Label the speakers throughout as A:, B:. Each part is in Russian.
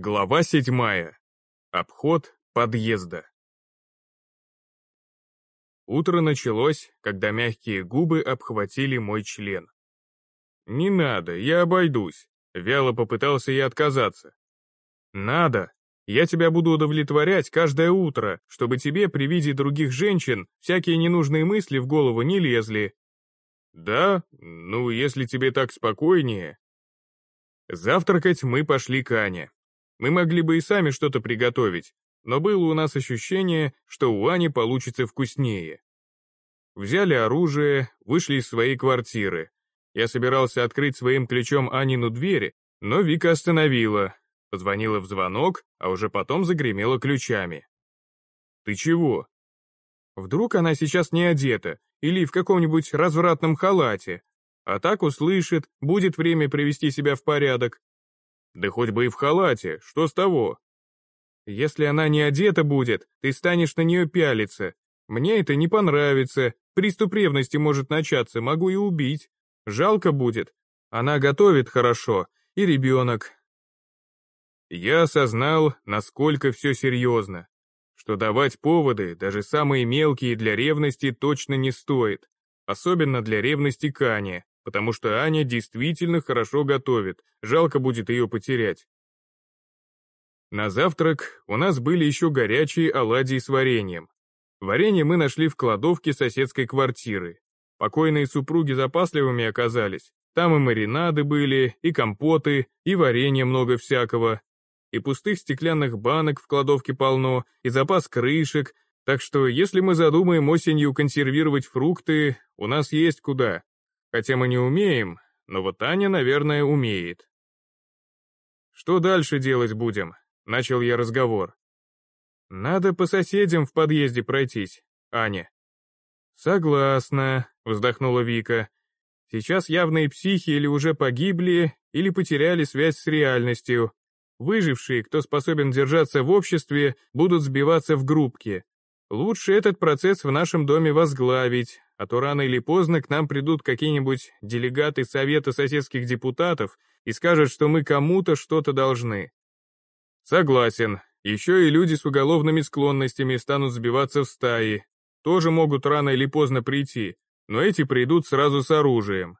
A: Глава седьмая. Обход подъезда. Утро началось, когда мягкие губы обхватили мой член. «Не надо, я обойдусь», — вяло попытался я отказаться. «Надо, я тебя буду удовлетворять каждое утро, чтобы тебе при виде других женщин всякие ненужные мысли в голову не лезли». «Да? Ну, если тебе так спокойнее». Завтракать мы пошли к Ане. Мы могли бы и сами что-то приготовить, но было у нас ощущение, что у Ани получится вкуснее. Взяли оружие, вышли из своей квартиры. Я собирался открыть своим ключом Анину дверь, но Вика остановила, позвонила в звонок, а уже потом загремела ключами. «Ты чего?» Вдруг она сейчас не одета или в каком-нибудь развратном халате, а так услышит, будет время привести себя в порядок, да хоть бы и в халате, что с того? Если она не одета будет, ты станешь на нее пялиться. Мне это не понравится, приступ ревности может начаться, могу и убить. Жалко будет. Она готовит хорошо, и ребенок. Я осознал, насколько все серьезно. Что давать поводы, даже самые мелкие для ревности, точно не стоит. Особенно для ревности Кани потому что Аня действительно хорошо готовит, жалко будет ее потерять. На завтрак у нас были еще горячие оладьи с вареньем. Варенье мы нашли в кладовке соседской квартиры. Покойные супруги запасливыми оказались. Там и маринады были, и компоты, и варенье много всякого. И пустых стеклянных банок в кладовке полно, и запас крышек, так что если мы задумаем осенью консервировать фрукты, у нас есть куда. Хотя мы не умеем, но вот Аня, наверное, умеет. «Что дальше делать будем?» — начал я разговор. «Надо по соседям в подъезде пройтись, Аня». «Согласна», — вздохнула Вика. «Сейчас явные психи или уже погибли, или потеряли связь с реальностью. Выжившие, кто способен держаться в обществе, будут сбиваться в группки. Лучше этот процесс в нашем доме возглавить, а то рано или поздно к нам придут какие-нибудь делегаты Совета соседских депутатов и скажут, что мы кому-то что-то должны. Согласен, еще и люди с уголовными склонностями станут сбиваться в стаи, тоже могут рано или поздно прийти, но эти придут сразу с оружием.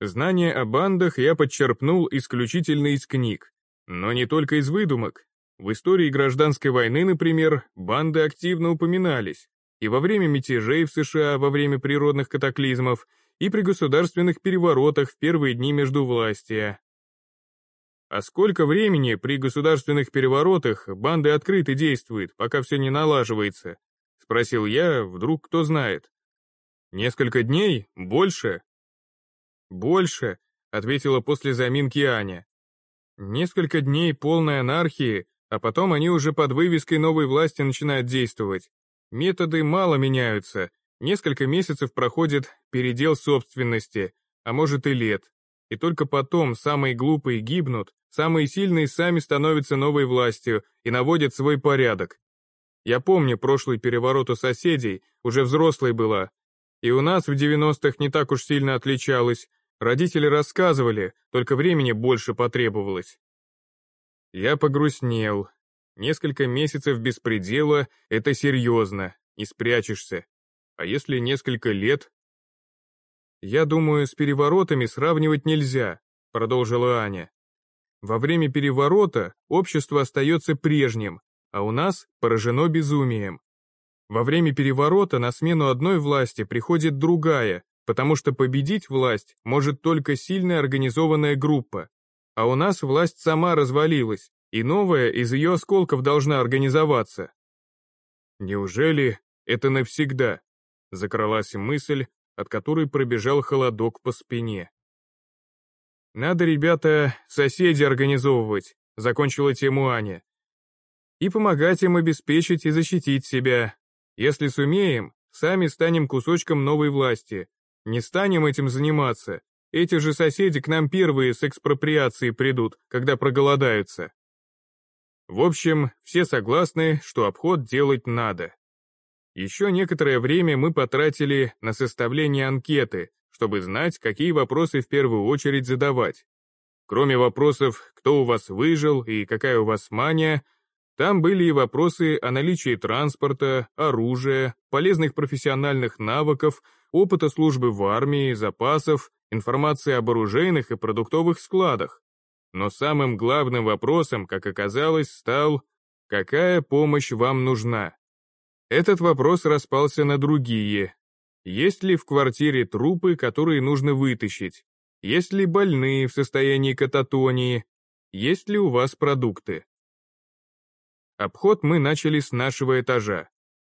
A: Знания о бандах я подчерпнул исключительно из книг, но не только из выдумок. В истории гражданской войны, например, банды активно упоминались, и во время мятежей в США во время природных катаклизмов, и при государственных переворотах в первые дни междувластия. А сколько времени при государственных переворотах банды открыто действуют, пока все не налаживается? Спросил я, вдруг кто знает. Несколько дней? Больше? Больше, ответила после заминки Аня. Несколько дней полной анархии, а потом они уже под вывеской новой власти начинают действовать. Методы мало меняются, несколько месяцев проходит передел собственности, а может и лет. И только потом самые глупые гибнут, самые сильные сами становятся новой властью и наводят свой порядок. Я помню прошлый переворот у соседей, уже взрослой была. И у нас в 90-х не так уж сильно отличалось. Родители рассказывали, только времени больше потребовалось. Я погрустнел, Несколько месяцев беспредела — это серьезно, не спрячешься. А если несколько лет? Я думаю, с переворотами сравнивать нельзя, продолжила Аня. Во время переворота общество остается прежним, а у нас поражено безумием. Во время переворота на смену одной власти приходит другая, потому что победить власть может только сильная организованная группа. А у нас власть сама развалилась, и новая из ее осколков должна организоваться. Неужели это навсегда? Закралась мысль, от которой пробежал холодок по спине. Надо, ребята, соседей организовывать, закончила тему Аня. И помогать им обеспечить и защитить себя. Если сумеем, сами станем кусочком новой власти. Не станем этим заниматься. Эти же соседи к нам первые с экспроприацией придут, когда проголодаются. В общем, все согласны, что обход делать надо. Еще некоторое время мы потратили на составление анкеты, чтобы знать, какие вопросы в первую очередь задавать. Кроме вопросов, кто у вас выжил и какая у вас мания, там были и вопросы о наличии транспорта, оружия, полезных профессиональных навыков, опыта службы в армии, запасов, информации об оружейных и продуктовых складах. Но самым главным вопросом, как оказалось, стал «Какая помощь вам нужна?». Этот вопрос распался на другие. Есть ли в квартире трупы, которые нужно вытащить? Есть ли больные в состоянии кататонии? Есть ли у вас продукты? Обход мы начали с нашего этажа.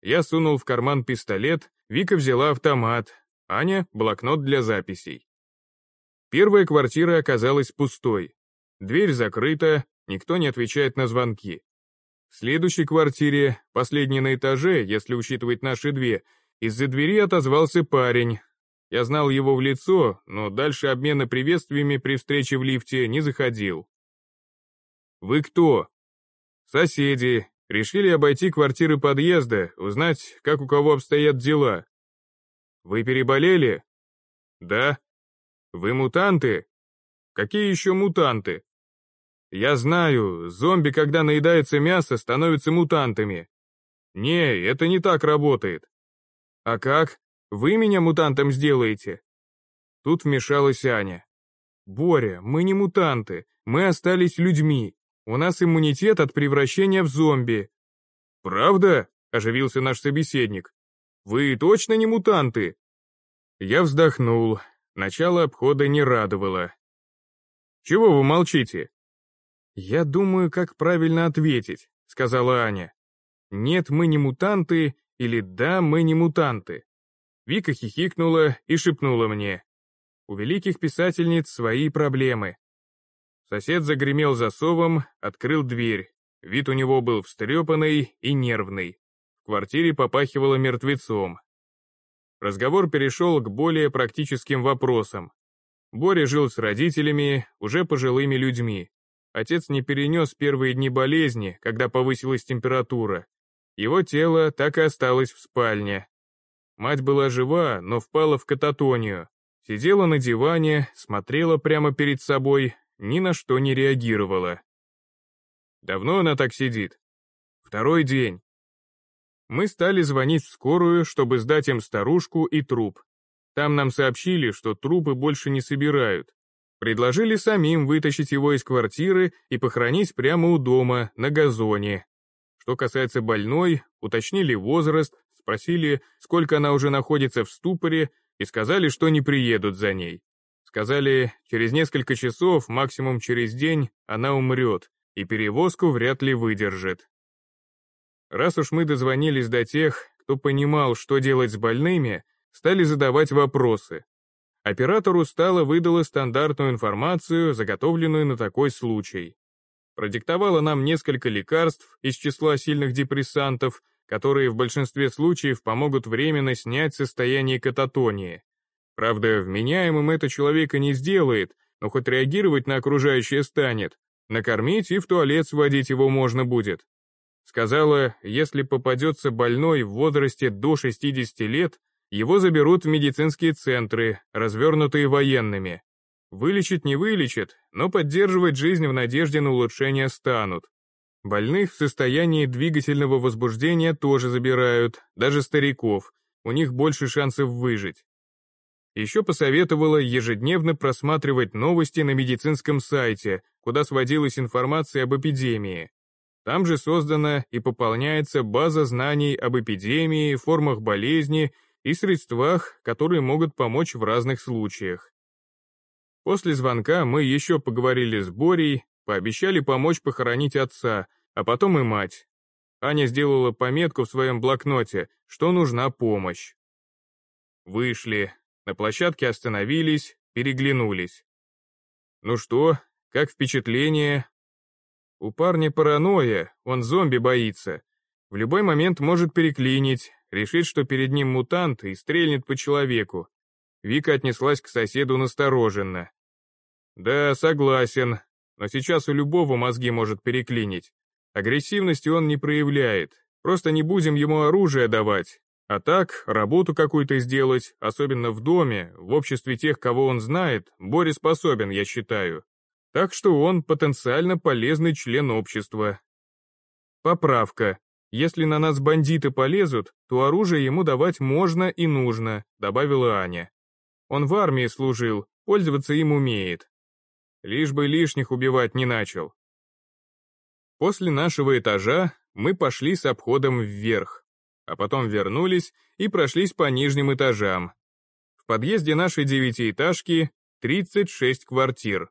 A: Я сунул в карман пистолет, Вика взяла автомат, Аня — блокнот для записей. Первая квартира оказалась пустой. Дверь закрыта, никто не отвечает на звонки. В следующей квартире, последней на этаже, если учитывать наши две, из-за двери отозвался парень, я знал его в лицо, но дальше обмена приветствиями при встрече в лифте не заходил. «Вы кто?» «Соседи. Решили обойти квартиры подъезда, узнать, как у кого обстоят дела». «Вы переболели?» «Да». «Вы мутанты?» «Какие еще мутанты?» «Я знаю, зомби, когда наедается мясо, становятся мутантами». «Не, это не так работает». «А как?» Вы меня мутантом сделаете?» Тут вмешалась Аня. «Боря, мы не мутанты, мы остались людьми. У нас иммунитет от превращения в зомби». «Правда?» — оживился наш собеседник. «Вы точно не мутанты?» Я вздохнул. Начало обхода не радовало. «Чего вы молчите?» «Я думаю, как правильно ответить», — сказала Аня. «Нет, мы не мутанты» или «да, мы не мутанты». Вика хихикнула и шепнула мне. У великих писательниц свои проблемы. Сосед загремел засовом, открыл дверь. Вид у него был встрепанный и нервный. В квартире попахивало мертвецом. Разговор перешел к более практическим вопросам. Боря жил с родителями, уже пожилыми людьми. Отец не перенес первые дни болезни, когда повысилась температура. Его тело так и осталось в спальне, Мать была жива, но впала в кататонию. Сидела на диване, смотрела прямо перед собой, ни на что не реагировала. Давно она так сидит? Второй день. Мы стали звонить в скорую, чтобы сдать им старушку и труп. Там нам сообщили, что трупы больше не собирают. Предложили самим вытащить его из квартиры и похоронить прямо у дома, на газоне. Что касается больной, уточнили возраст, спросили, сколько она уже находится в ступоре, и сказали, что не приедут за ней. Сказали, через несколько часов, максимум через день, она умрет, и перевозку вряд ли выдержит. Раз уж мы дозвонились до тех, кто понимал, что делать с больными, стали задавать вопросы. Оператор устало выдала стандартную информацию, заготовленную на такой случай. Продиктовала нам несколько лекарств из числа сильных депрессантов, которые в большинстве случаев помогут временно снять состояние кататонии. Правда, вменяемым это человека не сделает, но хоть реагировать на окружающее станет, накормить и в туалет сводить его можно будет. Сказала, если попадется больной в возрасте до 60 лет, его заберут в медицинские центры, развернутые военными. Вылечить не вылечат, но поддерживать жизнь в надежде на улучшение станут. Больных в состоянии двигательного возбуждения тоже забирают, даже стариков, у них больше шансов выжить. Еще посоветовала ежедневно просматривать новости на медицинском сайте, куда сводилась информация об эпидемии. Там же создана и пополняется база знаний об эпидемии, формах болезни и средствах, которые могут помочь в разных случаях. После звонка мы еще поговорили с Борей, пообещали помочь похоронить отца, а потом и мать. Аня сделала пометку в своем блокноте, что нужна помощь. Вышли, на площадке остановились, переглянулись. «Ну что, как впечатление?» «У парня паранойя, он зомби боится. В любой момент может переклинить, решить, что перед ним мутант и стрельнет по человеку». Вика отнеслась к соседу настороженно. «Да, согласен, но сейчас у любого мозги может переклинить. Агрессивности он не проявляет, просто не будем ему оружие давать. А так, работу какую-то сделать, особенно в доме, в обществе тех, кого он знает, Боря способен, я считаю. Так что он потенциально полезный член общества. Поправка. Если на нас бандиты полезут, то оружие ему давать можно и нужно, добавила Аня. Он в армии служил, пользоваться им умеет. Лишь бы лишних убивать не начал. После нашего этажа мы пошли с обходом вверх, а потом вернулись и прошлись по нижним этажам. В подъезде нашей девятиэтажки 36 квартир.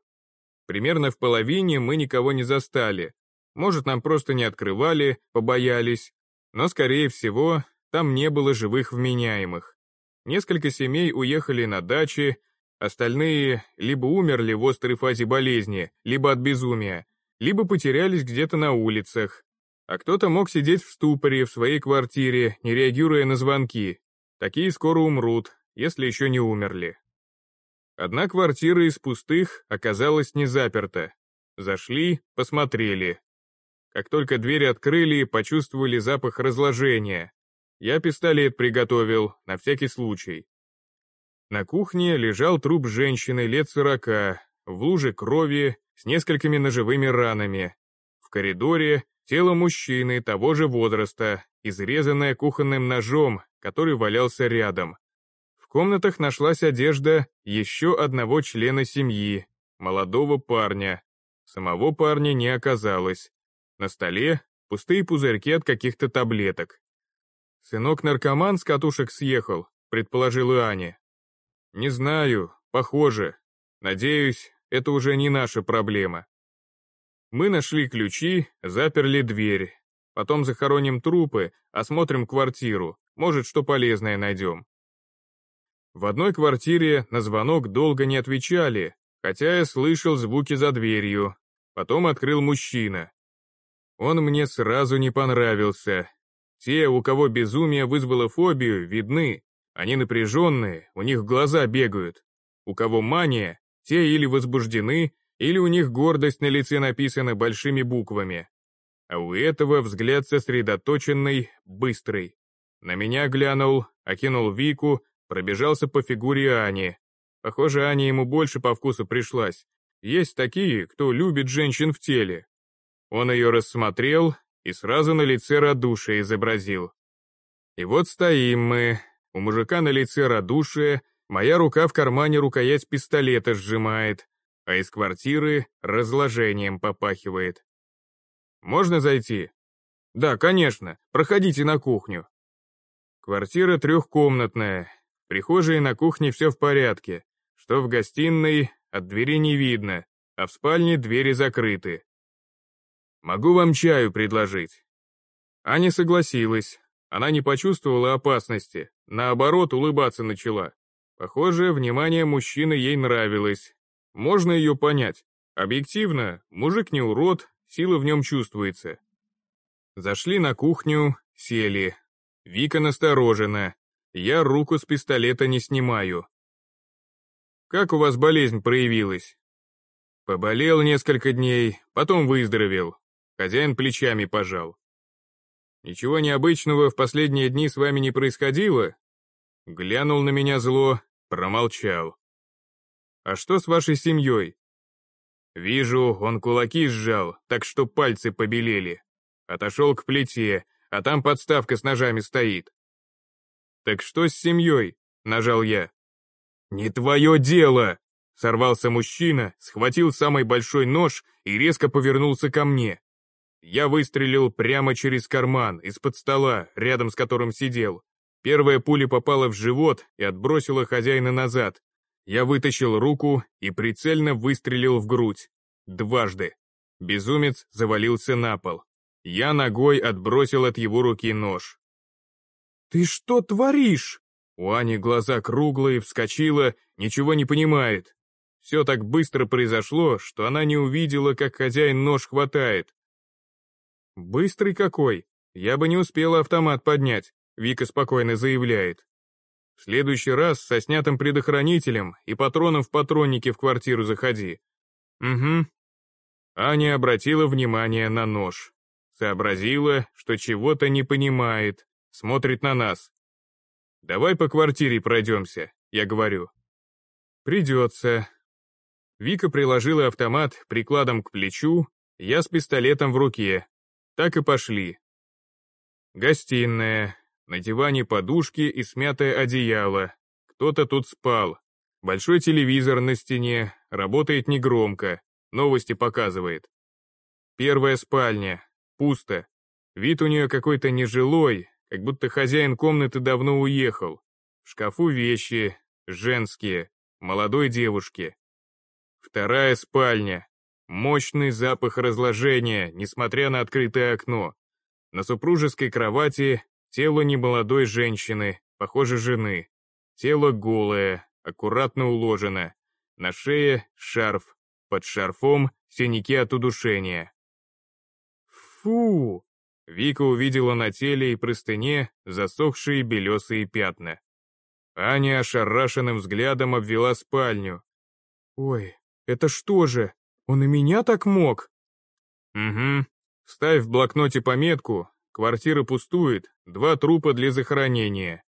A: Примерно в половине мы никого не застали. Может, нам просто не открывали, побоялись. Но, скорее всего, там не было живых вменяемых. Несколько семей уехали на дачи, остальные либо умерли в острой фазе болезни, либо от безумия, либо потерялись где-то на улицах. А кто-то мог сидеть в ступоре в своей квартире, не реагируя на звонки. Такие скоро умрут, если еще не умерли. Одна квартира из пустых оказалась не заперта. Зашли, посмотрели. Как только двери открыли, почувствовали запах разложения. Я пистолет приготовил, на всякий случай. На кухне лежал труп женщины лет сорока, в луже крови, с несколькими ножевыми ранами. В коридоре тело мужчины того же возраста, изрезанное кухонным ножом, который валялся рядом. В комнатах нашлась одежда еще одного члена семьи, молодого парня. Самого парня не оказалось. На столе пустые пузырьки от каких-то таблеток. «Сынок-наркоман с катушек съехал», — предположила Аня. «Не знаю, похоже. Надеюсь, это уже не наша проблема». Мы нашли ключи, заперли дверь. Потом захороним трупы, осмотрим квартиру, может, что полезное найдем. В одной квартире на звонок долго не отвечали, хотя я слышал звуки за дверью. Потом открыл мужчина. Он мне сразу не понравился. Те, у кого безумие вызвало фобию, видны. Они напряженные, у них глаза бегают. У кого мания, те или возбуждены, или у них гордость на лице написана большими буквами. А у этого взгляд сосредоточенный, быстрый. На меня глянул, окинул Вику, Пробежался по фигуре Ани. Похоже, Аня ему больше по вкусу пришлась. Есть такие, кто любит женщин в теле. Он ее рассмотрел и сразу на лице радушие изобразил. И вот стоим мы, у мужика на лице радушие, моя рука в кармане рукоять пистолета сжимает, а из квартиры разложением попахивает. «Можно зайти?» «Да, конечно, проходите на кухню». Квартира трехкомнатная, прихожей на кухне все в порядке, что в гостиной от двери не видно, а в спальне двери закрыты. Могу вам чаю предложить. Аня согласилась. Она не почувствовала опасности, наоборот, улыбаться начала. Похоже, внимание мужчины ей нравилось. Можно ее понять. Объективно, мужик не урод, сила в нем чувствуется. Зашли на кухню, сели. Вика насторожена, я руку с пистолета не снимаю. Как у вас болезнь проявилась? Поболел несколько дней, потом выздоровел. Хозяин плечами пожал. Ничего необычного в последние дни с вами не происходило? Глянул на меня зло, промолчал. А что с вашей семьей? Вижу, он кулаки сжал, так что пальцы побелели. Отошел к плите, а там подставка с ножами стоит. «Так что с семьей?» — нажал я. «Не твое дело!» — сорвался мужчина, схватил самый большой нож и резко повернулся ко мне. Я выстрелил прямо через карман, из-под стола, рядом с которым сидел. Первая пуля попала в живот и отбросила хозяина назад. Я вытащил руку и прицельно выстрелил в грудь. Дважды. Безумец завалился на пол. Я ногой отбросил от его руки нож. «Ты что творишь?» У Ани глаза круглые, вскочила, ничего не понимает. Все так быстро произошло, что она не увидела, как хозяин нож хватает. «Быстрый какой! Я бы не успела автомат поднять», — Вика спокойно заявляет. «В следующий раз со снятым предохранителем и патроном в патроннике в квартиру заходи». «Угу». Аня обратила внимание на нож. Сообразила, что чего-то не понимает, смотрит на нас. «Давай по квартире пройдемся», — я говорю. «Придется». Вика приложила автомат прикладом к плечу, я с пистолетом в руке. Так и пошли. Гостиная. На диване подушки и смятое одеяло. Кто-то тут спал. Большой телевизор на стене, работает негромко, новости показывает. Первая спальня. Пусто. Вид у нее какой-то нежилой, как будто хозяин комнаты давно уехал. В шкафу вещи, женские, молодой девушки. Вторая спальня. Мощный запах разложения, несмотря на открытое окно. На супружеской кровати тело немолодой женщины, похоже, жены. Тело голое, аккуратно уложено. На шее шарф, под шарфом синяки от удушения. Фу! Вика увидела на теле и простыне засохшие белесые пятна. Аня ошарашенным взглядом обвела спальню. «Ой, это что же, он и меня так мог?» «Угу. Ставь в блокноте пометку, квартира пустует, два трупа для захоронения».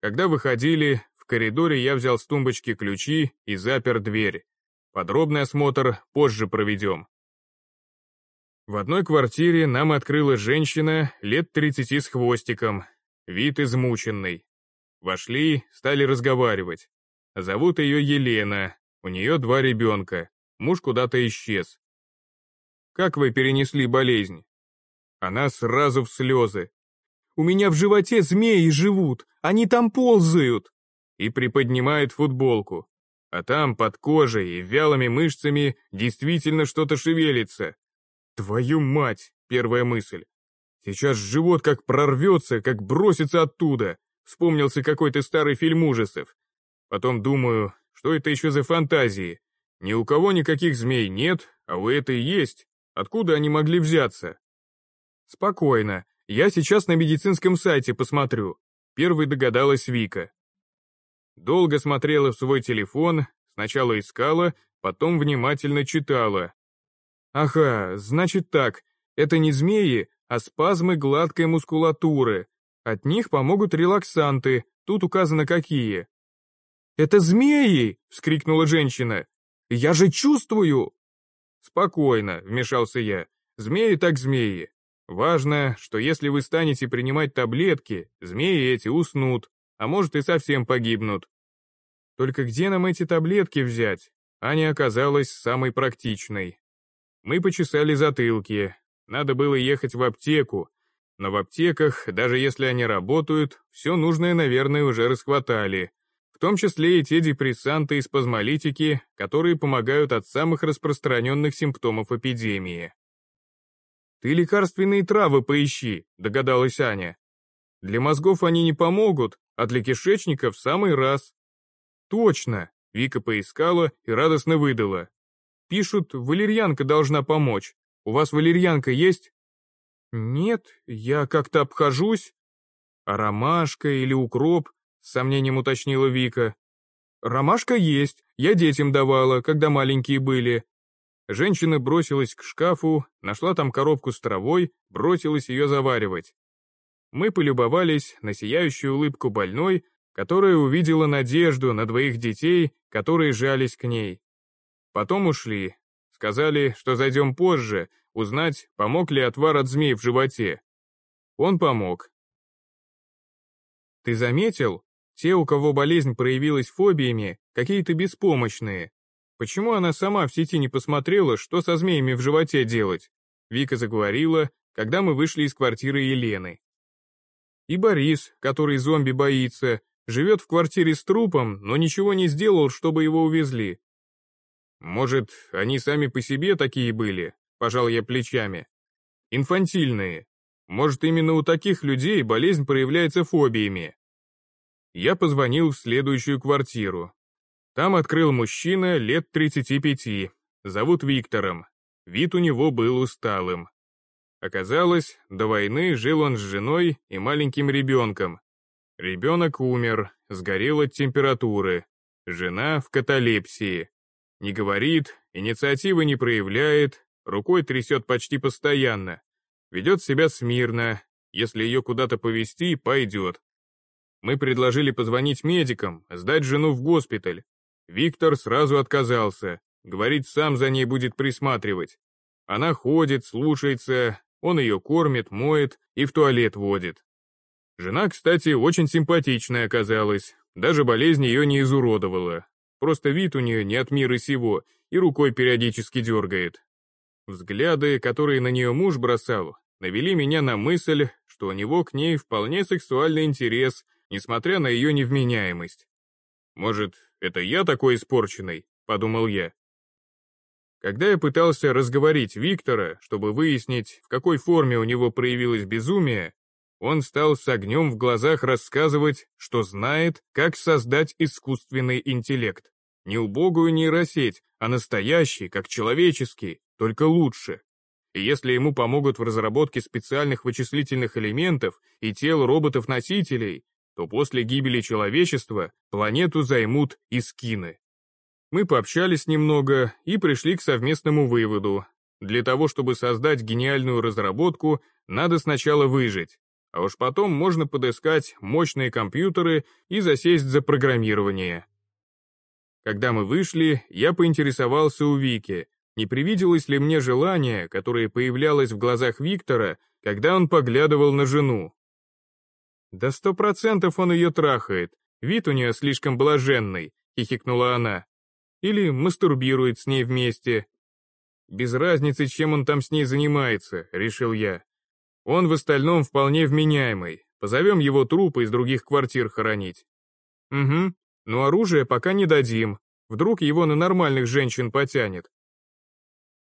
A: Когда выходили, в коридоре я взял с тумбочки ключи и запер дверь. Подробный осмотр позже проведем. В одной квартире нам открыла женщина лет 30 с хвостиком, вид измученный. Вошли, стали разговаривать. Зовут ее Елена, у нее два ребенка, муж куда-то исчез. Как вы перенесли болезнь? Она сразу в слезы. У меня в животе змеи живут, они там ползают. И приподнимает футболку. А там под кожей и вялыми мышцами действительно что-то шевелится. Твою мать, первая мысль. Сейчас живот как прорвется, как бросится оттуда. Вспомнился какой-то старый фильм ужасов. Потом думаю, что это еще за фантазии? Ни у кого никаких змей нет, а у этой есть. Откуда они могли взяться? Спокойно, я сейчас на медицинском сайте посмотрю. Первой догадалась Вика. Долго смотрела в свой телефон, сначала искала, потом внимательно читала, Ага, значит так, это не змеи, а спазмы гладкой мускулатуры. От них помогут релаксанты, тут указано какие. «Это змеи!» — вскрикнула женщина. «Я же чувствую!» «Спокойно», — вмешался я. «Змеи так змеи. Важно, что если вы станете принимать таблетки, змеи эти уснут, а может и совсем погибнут. Только где нам эти таблетки взять? Аня оказалась самой практичной. Мы почесали затылки. Надо было ехать в аптеку. Но в аптеках, даже если они работают, все нужное, наверное, уже расхватали. Том числе и те депрессанты и спазмолитики, которые помогают от самых распространенных симптомов эпидемии. «Ты лекарственные травы поищи», — догадалась Аня. «Для мозгов они не помогут, а для кишечника в самый раз». «Точно», — Вика поискала и радостно выдала. Пишут, валерьянка должна помочь. У вас валерьянка есть? Нет, я как-то обхожусь. А ромашка или укроп? С сомнением уточнила Вика. Ромашка есть, я детям давала, когда маленькие были. Женщина бросилась к шкафу, нашла там коробку с травой, бросилась ее заваривать. Мы полюбовались на сияющую улыбку больной, которая увидела надежду на двоих детей, которые жались к ней. Потом ушли. Сказали, что зайдем позже, узнать, помог ли отвар от змей в животе. Он помог. Ты заметил? Те, у кого болезнь проявилась фобиями, какие-то беспомощные. Почему она сама в сети не посмотрела, что со змеями в животе делать? Вика заговорила, когда мы вышли из квартиры Елены. И Борис, который зомби боится, живет в квартире с трупом, но ничего не сделал, чтобы его увезли. Может, они сами по себе такие были, пожал я плечами. Инфантильные. Может, именно у таких людей болезнь проявляется фобиями. Я позвонил в следующую квартиру. Там открыл мужчина лет 35, зовут Виктором. Вид у него был усталым. Оказалось, до войны жил он с женой и маленьким ребенком. Ребенок умер, сгорел от температуры. Жена в каталепсии. Не говорит, инициативы не проявляет, рукой трясет почти постоянно. Ведет себя смирно, если ее куда-то повезти, пойдет. Мы предложили позвонить медикам, сдать жену в госпиталь. Виктор сразу отказался. говорит, сам за ней будет присматривать. Она ходит, слушается, он ее кормит, моет и в туалет водит. Жена, кстати, очень симпатичная оказалась, даже болезнь ее не изуродовала. Просто вид у нее не от мира сего, и рукой периодически дергает. Взгляды, которые на нее муж бросал, навели меня на мысль, что у него к ней вполне сексуальный интерес, несмотря на ее невменяемость. «Может, это я такой испорченный?» — подумал я. Когда я пытался разговорить Виктора, чтобы выяснить, в какой форме у него проявилось безумие, он стал с огнем в глазах рассказывать, что знает, как создать искусственный интеллект. Не убогую нейросеть, а настоящий, как человеческий, только лучше. И если ему помогут в разработке специальных вычислительных элементов и тел роботов-носителей, то после гибели человечества планету займут искины. Мы пообщались немного и пришли к совместному выводу. Для того, чтобы создать гениальную разработку, надо сначала выжить, а уж потом можно подыскать мощные компьютеры и засесть за программирование. Когда мы вышли, я поинтересовался у Вики, не привиделось ли мне желание, которое появлялось в глазах Виктора, когда он поглядывал на жену. «Да сто процентов он ее трахает, вид у нее слишком блаженный», — хихикнула она. Или мастурбирует с ней вместе. Без разницы, чем он там с ней занимается, решил я. Он в остальном вполне вменяемый. Позовем его трупы из других квартир хоронить. Угу, но оружие пока не дадим. Вдруг его на нормальных женщин потянет.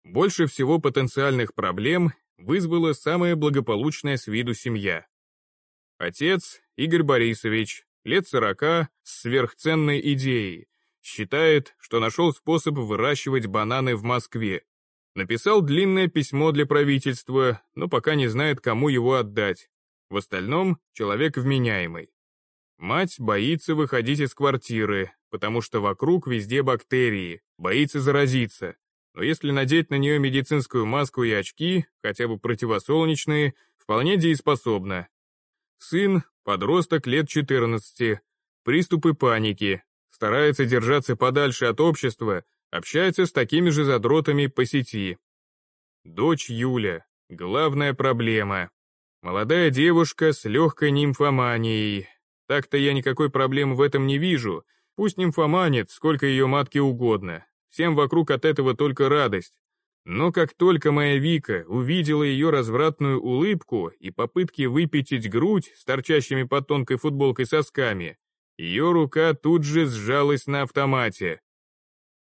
A: Больше всего потенциальных проблем вызвала самая благополучная с виду семья. Отец, Игорь Борисович, лет сорока, с сверхценной идеей, Считает, что нашел способ выращивать бананы в Москве. Написал длинное письмо для правительства, но пока не знает, кому его отдать. В остальном, человек вменяемый. Мать боится выходить из квартиры, потому что вокруг везде бактерии, боится заразиться. Но если надеть на нее медицинскую маску и очки, хотя бы противосолнечные, вполне дееспособна. Сын, подросток лет 14, приступы паники, старается держаться подальше от общества, общается с такими же задротами по сети. Дочь Юля. Главная проблема. Молодая девушка с легкой нимфоманией. Так-то я никакой проблемы в этом не вижу. Пусть нимфоманит, сколько ее матки угодно. Всем вокруг от этого только радость. Но как только моя Вика увидела ее развратную улыбку и попытки выпятить грудь с торчащими под тонкой футболкой сосками, ее рука тут же сжалась на автомате.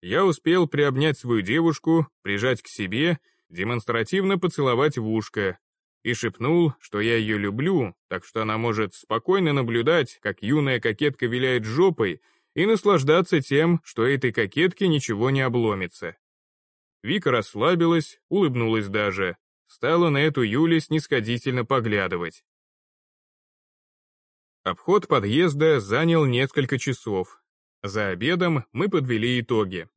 A: Я успел приобнять свою девушку, прижать к себе, демонстративно поцеловать в ушко и шепнул, что я ее люблю, так что она может спокойно наблюдать, как юная кокетка виляет жопой, и наслаждаться тем, что этой кокетке ничего не обломится. Вика расслабилась, улыбнулась даже, стала на эту Юле снисходительно поглядывать. Обход подъезда занял несколько часов. За обедом мы подвели итоги.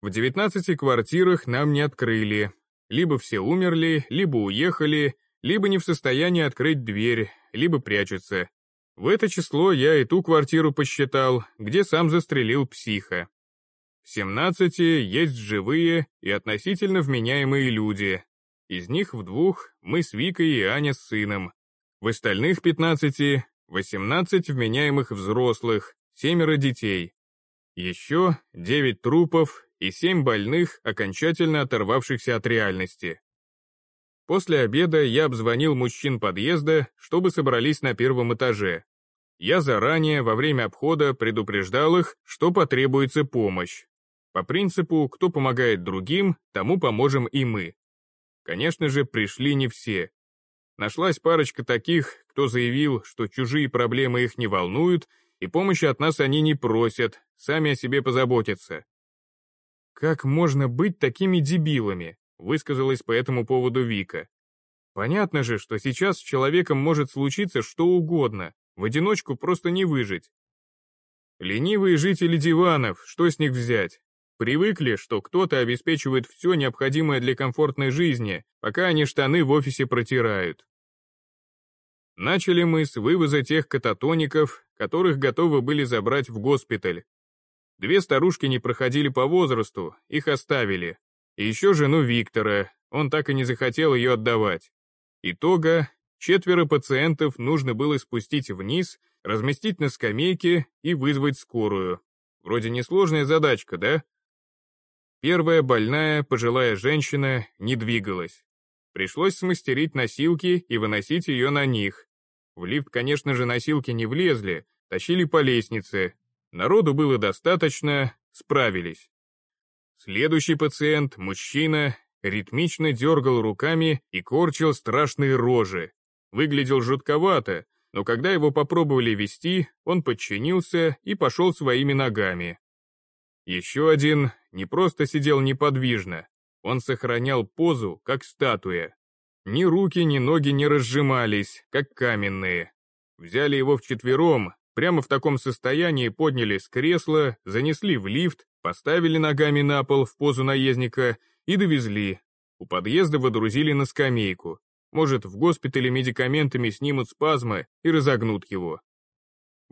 A: В 19 квартирах нам не открыли. Либо все умерли, либо уехали, либо не в состоянии открыть дверь, либо прячутся. В это число я и ту квартиру посчитал, где сам застрелил психа. В 17 есть живые и относительно вменяемые люди. Из них в двух мы с Викой и Аня с сыном. В остальных 15 18 вменяемых взрослых, семеро детей. Еще 9 трупов и 7 больных, окончательно оторвавшихся от реальности. После обеда я обзвонил мужчин подъезда, чтобы собрались на первом этаже. Я заранее, во время обхода, предупреждал их, что потребуется помощь. По принципу, кто помогает другим, тому поможем и мы. Конечно же, пришли не все. Нашлась парочка таких, кто заявил, что чужие проблемы их не волнуют, и помощи от нас они не просят, сами о себе позаботятся. «Как можно быть такими дебилами?» высказалась по этому поводу Вика. «Понятно же, что сейчас с человеком может случиться что угодно, в одиночку просто не выжить. Ленивые жители диванов, что с них взять? Привыкли, что кто-то обеспечивает все необходимое для комфортной жизни, пока они штаны в офисе протирают. Начали мы с вывоза тех кататоников, которых готовы были забрать в госпиталь. Две старушки не проходили по возрасту, их оставили. И еще жену Виктора, он так и не захотел ее отдавать. Итога, четверо пациентов нужно было спустить вниз, разместить на скамейке и вызвать скорую. Вроде несложная задачка, да? Первая больная, пожилая женщина, не двигалась. Пришлось смастерить носилки и выносить ее на них. В лифт, конечно же, носилки не влезли, тащили по лестнице. Народу было достаточно, справились. Следующий пациент, мужчина, ритмично дергал руками и корчил страшные рожи. Выглядел жутковато, но когда его попробовали вести, он подчинился и пошел своими ногами. Еще один не просто сидел неподвижно, он сохранял позу, как статуя. Ни руки, ни ноги не разжимались, как каменные. Взяли его вчетвером, прямо в таком состоянии подняли с кресла, занесли в лифт, поставили ногами на пол в позу наездника и довезли. У подъезда водрузили на скамейку. Может, в госпитале медикаментами снимут спазмы и разогнут его.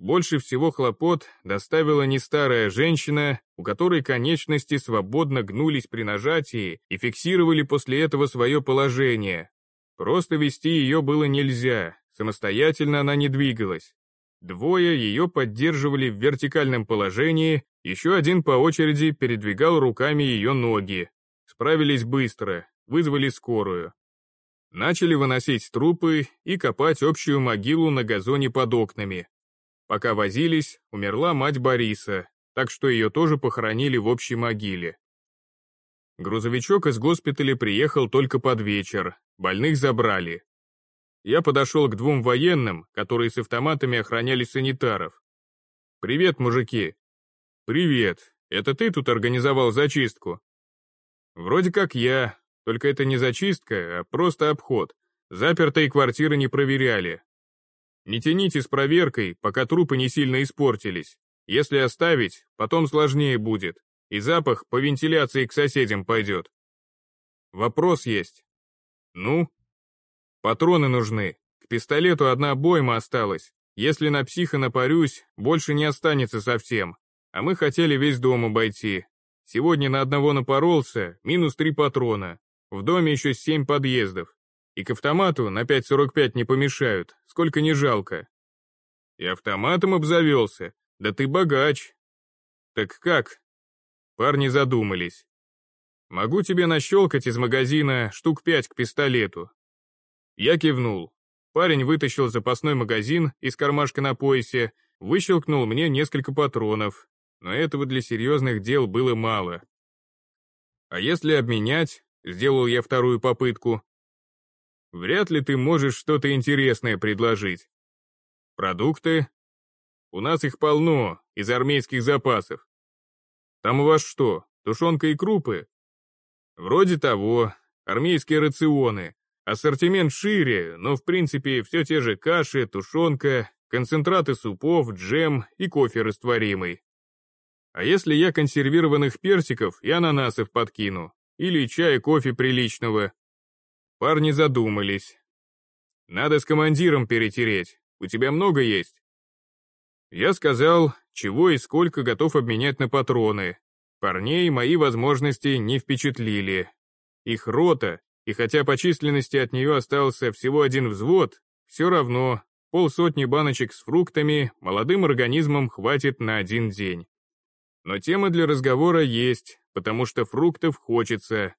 A: Больше всего хлопот доставила не старая женщина, у которой конечности свободно гнулись при нажатии и фиксировали после этого свое положение. Просто вести ее было нельзя, самостоятельно она не двигалась. Двое ее поддерживали в вертикальном положении, еще один по очереди передвигал руками ее ноги. Справились быстро, вызвали скорую. Начали выносить трупы и копать общую могилу на газоне под окнами. Пока возились, умерла мать Бориса, так что ее тоже похоронили в общей могиле. Грузовичок из госпиталя приехал только под вечер, больных забрали. Я подошел к двум военным, которые с автоматами охраняли санитаров. «Привет, мужики!» «Привет, это ты тут организовал зачистку?» «Вроде как я, только это не зачистка, а просто обход. Запертые квартиры не проверяли, не тяните с проверкой, пока трупы не сильно испортились. Если оставить, потом сложнее будет, и запах по вентиляции к соседям пойдет. Вопрос есть. Ну? Патроны нужны. К пистолету одна обойма осталась. Если на психа напарюсь, больше не останется совсем. А мы хотели весь дом обойти. Сегодня на одного напоролся, минус три патрона. В доме еще семь подъездов. И к автомату на 5.45 не помешают, сколько не жалко. И автоматом обзавелся, да ты богач. Так как? Парни задумались. Могу тебе нащелкать из магазина штук пять к пистолету. Я кивнул. Парень вытащил запасной магазин из кармашка на поясе, выщелкнул мне несколько патронов, но этого для серьезных дел было мало. А если обменять, сделал я вторую попытку, Вряд ли ты можешь что-то интересное предложить. Продукты? У нас их полно, из армейских запасов. Там у вас что, тушенка и крупы? Вроде того, армейские рационы. Ассортимент шире, но в принципе все те же каши, тушенка, концентраты супов, джем и кофе растворимый. А если я консервированных персиков и ананасов подкину? Или чая кофе приличного? Парни задумались. «Надо с командиром перетереть. У тебя много есть?» Я сказал, чего и сколько готов обменять на патроны. Парней мои возможности не впечатлили. Их рота, и хотя по численности от нее остался всего один взвод, все равно полсотни баночек с фруктами молодым организмам хватит на один день. Но тема для разговора есть, потому что фруктов хочется,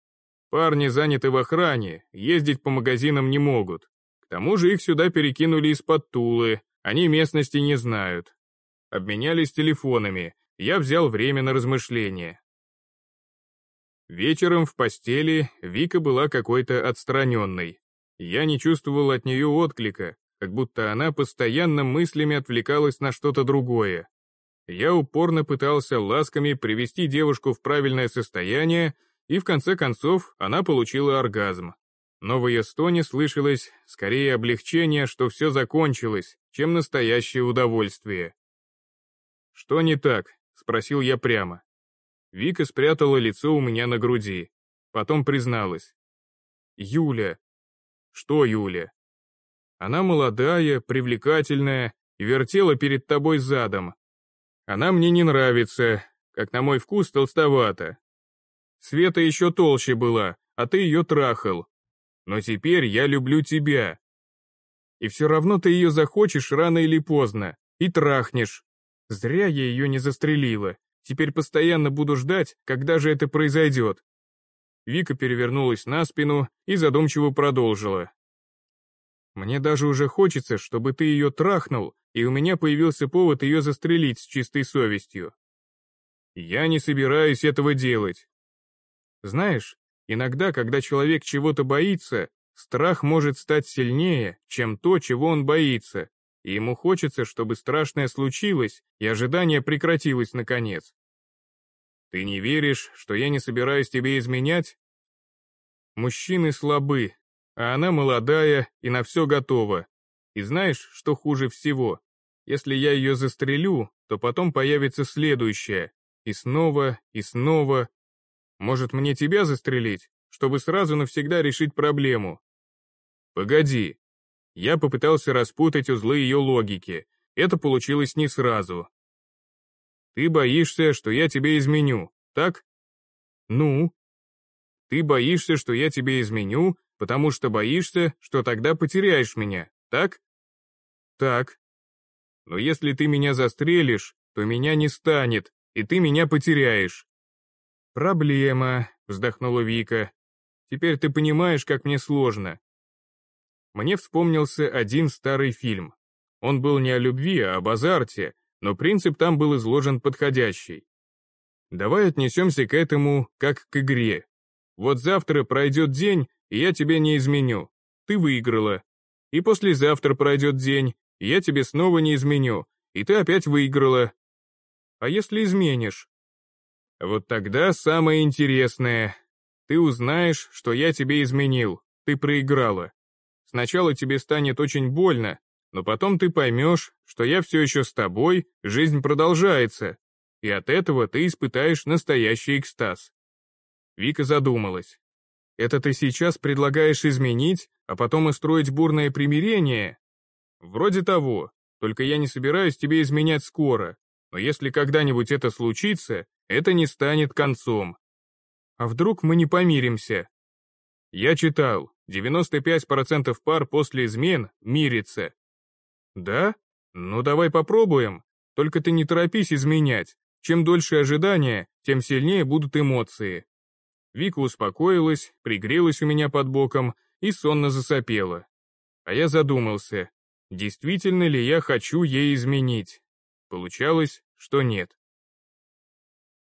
A: Парни заняты в охране, ездить по магазинам не могут. К тому же их сюда перекинули из-под Тулы, они местности не знают. Обменялись телефонами, я взял время на размышление. Вечером в постели Вика была какой-то отстраненной. Я не чувствовал от нее отклика, как будто она постоянно мыслями отвлекалась на что-то другое. Я упорно пытался ласками привести девушку в правильное состояние, и в конце концов она получила оргазм. Но в ее стоне слышалось скорее облегчение, что все закончилось, чем настоящее удовольствие. «Что не так?» — спросил я прямо. Вика спрятала лицо у меня на груди. Потом призналась. «Юля». «Что Юля?» «Она молодая, привлекательная и вертела перед тобой задом. Она мне не нравится, как на мой вкус, толстовата. Света еще толще была, а ты ее трахал. Но теперь я люблю тебя. И все равно ты ее захочешь рано или поздно, и трахнешь. Зря я ее не застрелила. Теперь постоянно буду ждать, когда же это произойдет. Вика перевернулась на спину и задумчиво продолжила. Мне даже уже хочется, чтобы ты ее трахнул, и у меня появился повод ее застрелить с чистой совестью. Я не собираюсь этого делать. Знаешь, иногда, когда человек чего-то боится, страх может стать сильнее, чем то, чего он боится, и ему хочется, чтобы страшное случилось, и ожидание прекратилось наконец. Ты не веришь, что я не собираюсь тебе изменять? Мужчины слабы, а она молодая и на все готова. И знаешь, что хуже всего? Если я ее застрелю, то потом появится следующее. И снова, и снова. Может, мне тебя застрелить, чтобы сразу навсегда решить проблему? Погоди. Я попытался распутать узлы ее логики. Это получилось не сразу. Ты боишься, что я тебе изменю, так? Ну? Ты боишься, что я тебе изменю, потому что боишься, что тогда потеряешь меня, так? Так. Но если ты меня застрелишь, то меня не станет, и ты меня потеряешь. Проблема, вздохнула Вика. Теперь ты понимаешь, как мне сложно. Мне вспомнился один старый фильм. Он был не о любви, а об азарте, но принцип там был изложен подходящий. Давай отнесемся к этому как к игре. Вот завтра пройдет день, и я тебе не изменю. Ты выиграла. И послезавтра пройдет день, и я тебе снова не изменю, и ты опять выиграла. А если изменишь? Вот тогда самое интересное. Ты узнаешь, что я тебе изменил, ты проиграла. Сначала тебе станет очень больно, но потом ты поймешь, что я все еще с тобой, жизнь продолжается, и от этого ты испытаешь настоящий экстаз. Вика задумалась. Это ты сейчас предлагаешь изменить, а потом устроить бурное примирение? Вроде того, только я не собираюсь тебе изменять скоро, но если когда-нибудь это случится, это не станет концом. А вдруг мы не помиримся? Я читал, 95% пар после измен мирятся. Да? Ну давай попробуем. Только ты не торопись изменять. Чем дольше ожидания, тем сильнее будут эмоции. Вика успокоилась, пригрелась у меня под боком и сонно засопела. А я задумался, действительно ли я хочу ей изменить. Получалось, что нет.